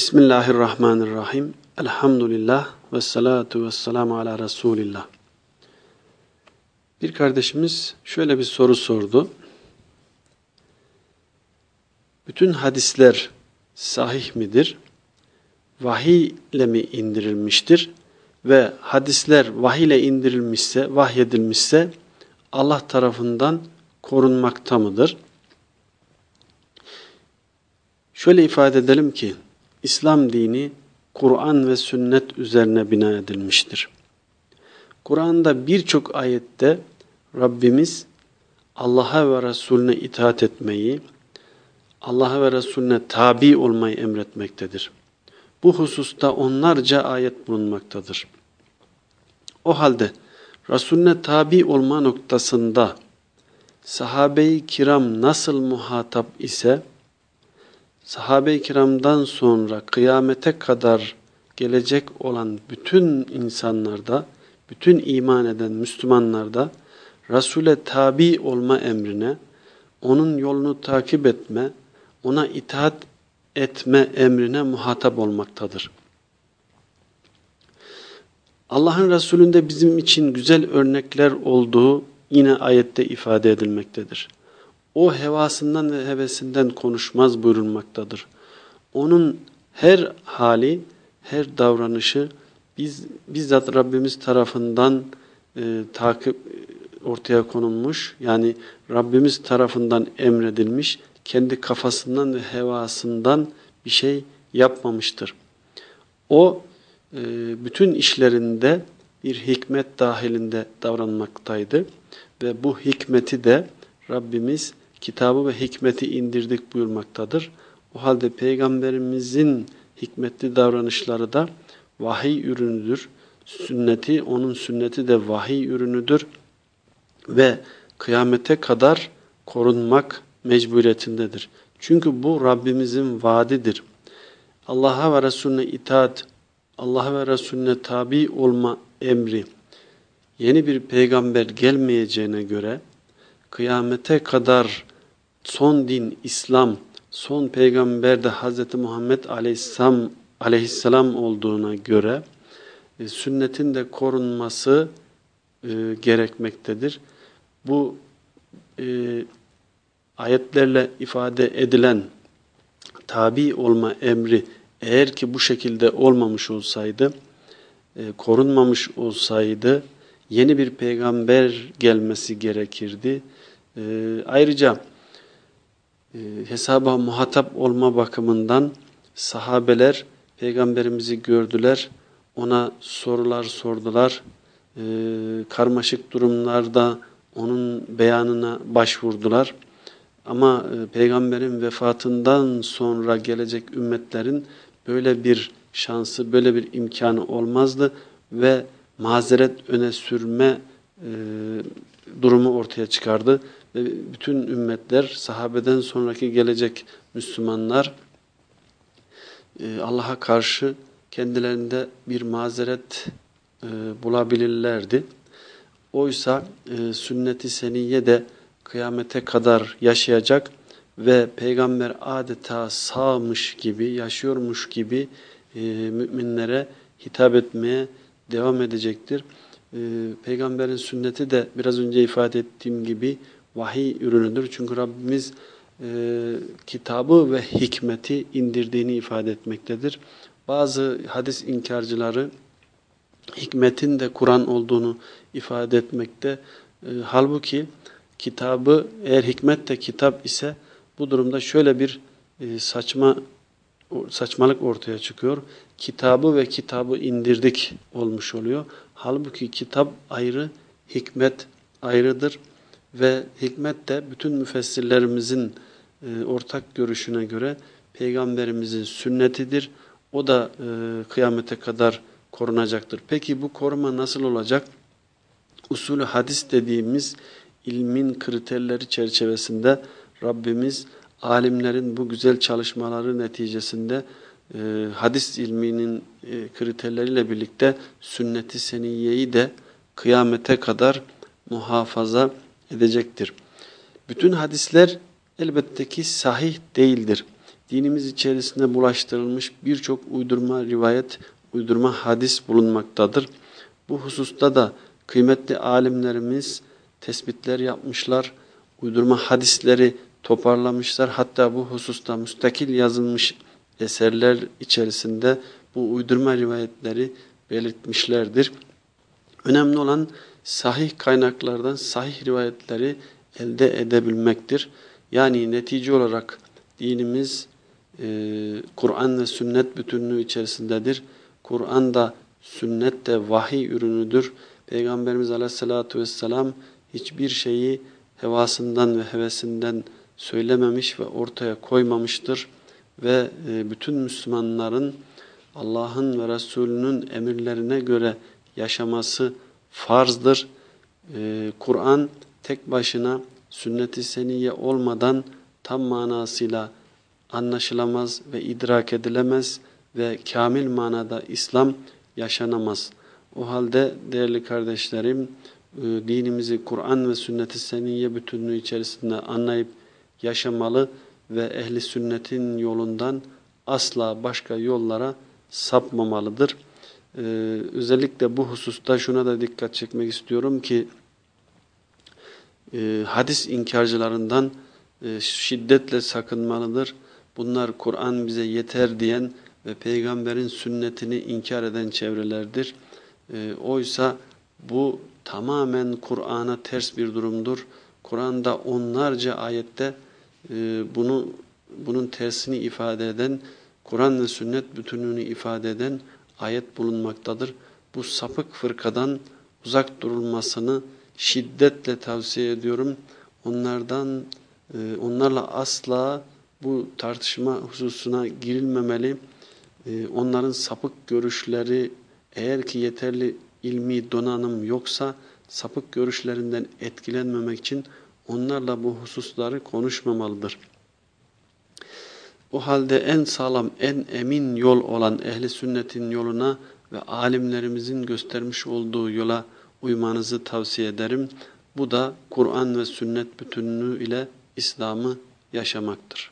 Bismillahirrahmanirrahim. Elhamdülillah ve salatu ve selamu ala Resulillah. Bir kardeşimiz şöyle bir soru sordu. Bütün hadisler sahih midir? Vahiy ile mi indirilmiştir? Ve hadisler vahiy ile indirilmişse, vahyedilmişse Allah tarafından korunmakta mıdır? Şöyle ifade edelim ki, İslam dini Kur'an ve sünnet üzerine bina edilmiştir. Kur'an'da birçok ayette Rabbimiz Allah'a ve Resulüne itaat etmeyi, Allah'a ve Resulüne tabi olmayı emretmektedir. Bu hususta onlarca ayet bulunmaktadır. O halde Resulüne tabi olma noktasında sahabe-i kiram nasıl muhatap ise, sahabe-i kiramdan sonra kıyamete kadar gelecek olan bütün insanlarda, bütün iman eden Müslümanlarda Resul'e tabi olma emrine, onun yolunu takip etme, ona itaat etme emrine muhatap olmaktadır. Allah'ın Resulü'nde bizim için güzel örnekler olduğu yine ayette ifade edilmektedir. O hevasından ve hevesinden konuşmaz buyurulmaktadır. Onun her hali, her davranışı biz bizzat Rabbimiz tarafından e, takip ortaya konulmuş. Yani Rabbimiz tarafından emredilmiş, kendi kafasından ve hevasından bir şey yapmamıştır. O e, bütün işlerinde bir hikmet dahilinde davranmaktaydı ve bu hikmeti de Rabbimiz kitabı ve hikmeti indirdik buyurmaktadır. O halde Peygamberimizin hikmetli davranışları da vahiy ürünüdür. Sünneti, onun sünneti de vahiy ürünüdür. Ve kıyamete kadar korunmak mecburiyetindedir. Çünkü bu Rabbimizin vaadidir. Allah'a ve Resulüne itaat, Allah'a ve Resulüne tabi olma emri yeni bir peygamber gelmeyeceğine göre kıyamete kadar son din İslam, son peygamber de Hz. Muhammed Aleyhisselam, Aleyhisselam olduğuna göre e, sünnetin de korunması e, gerekmektedir. Bu e, ayetlerle ifade edilen tabi olma emri eğer ki bu şekilde olmamış olsaydı, e, korunmamış olsaydı yeni bir peygamber gelmesi gerekirdi. E, ayrıca e, hesaba muhatap olma bakımından sahabeler peygamberimizi gördüler, ona sorular sordular, e, karmaşık durumlarda onun beyanına başvurdular. Ama e, peygamberin vefatından sonra gelecek ümmetlerin böyle bir şansı, böyle bir imkanı olmazdı ve mazeret öne sürme e, durumu ortaya çıkardı. Ve bütün ümmetler, sahabeden sonraki gelecek Müslümanlar e, Allah'a karşı kendilerinde bir mazeret e, bulabilirlerdi. Oysa e, sünnet-i seniyye de kıyamete kadar yaşayacak ve peygamber adeta sağmış gibi, yaşıyormuş gibi müminlere hitap etmeye devam edecektir. Peygamberin sünneti de biraz önce ifade ettiğim gibi vahiy ürünüdür. Çünkü Rabbimiz e, kitabı ve hikmeti indirdiğini ifade etmektedir. Bazı hadis inkarcıları hikmetin de Kur'an olduğunu ifade etmekte. E, halbuki kitabı eğer hikmet de kitap ise bu durumda şöyle bir e, saçma saçmalık ortaya çıkıyor. Kitabı ve kitabı indirdik olmuş oluyor. Halbuki kitap ayrı, hikmet ayrıdır ve hikmet de bütün müfessirlerimizin e, ortak görüşüne göre peygamberimizin sünnetidir. O da e, kıyamete kadar korunacaktır. Peki bu koruma nasıl olacak? Usulü hadis dediğimiz ilmin kriterleri çerçevesinde Rabbimiz alimlerin bu güzel çalışmaları neticesinde e, hadis ilminin e, kriterleriyle birlikte sünneti seniyeyi de kıyamete kadar muhafaza edecektir. Bütün hadisler elbette ki sahih değildir. dinimiz içerisinde bulaştırılmış birçok uydurma rivayet, uydurma hadis bulunmaktadır. Bu hususta da kıymetli alimlerimiz tespitler yapmışlar, uydurma hadisleri toparlamışlar. Hatta bu hususta müstakil yazılmış eserler içerisinde bu uydurma rivayetleri belirtmişlerdir. Önemli olan sahih kaynaklardan sahih rivayetleri elde edebilmektir. Yani netice olarak dinimiz e, Kur'an ve sünnet bütünlüğü içerisindedir. Kur'an da sünnet de vahiy ürünüdür. Peygamberimiz aleyhissalatu vesselam hiçbir şeyi hevasından ve hevesinden söylememiş ve ortaya koymamıştır. Ve e, bütün Müslümanların Allah'ın ve Resulünün emirlerine göre yaşaması farzdır. E, Kur'an tek başına sünnet-i seniye olmadan tam manasıyla anlaşılamaz ve idrak edilemez ve kamil manada İslam yaşanamaz. O halde değerli kardeşlerim e, dinimizi Kur'an ve sünnet-i seniye bütünlüğü içerisinde anlayıp yaşamalı ve ehli sünnetin yolundan asla başka yollara sapmamalıdır. Ee, özellikle bu hususta şuna da dikkat çekmek istiyorum ki e, hadis inkarcılarından e, şiddetle sakınmalıdır. Bunlar Kur'an bize yeter diyen ve peygamberin sünnetini inkar eden çevrelerdir. E, oysa bu tamamen Kur'an'a ters bir durumdur. Kur'an'da onlarca ayette e, bunu bunun tersini ifade eden, Kur'an ve sünnet bütünlüğünü ifade eden ayet bulunmaktadır. Bu sapık fırkadan uzak durulmasını şiddetle tavsiye ediyorum. Onlardan e, onlarla asla bu tartışma hususuna girilmemeli. E, onların sapık görüşleri eğer ki yeterli ilmi donanım yoksa sapık görüşlerinden etkilenmemek için onlarla bu hususları konuşmamalıdır. O halde en sağlam, en emin yol olan ehli sünnetin yoluna ve alimlerimizin göstermiş olduğu yola uymanızı tavsiye ederim. Bu da Kur'an ve sünnet bütünlüğü ile İslam'ı yaşamaktır.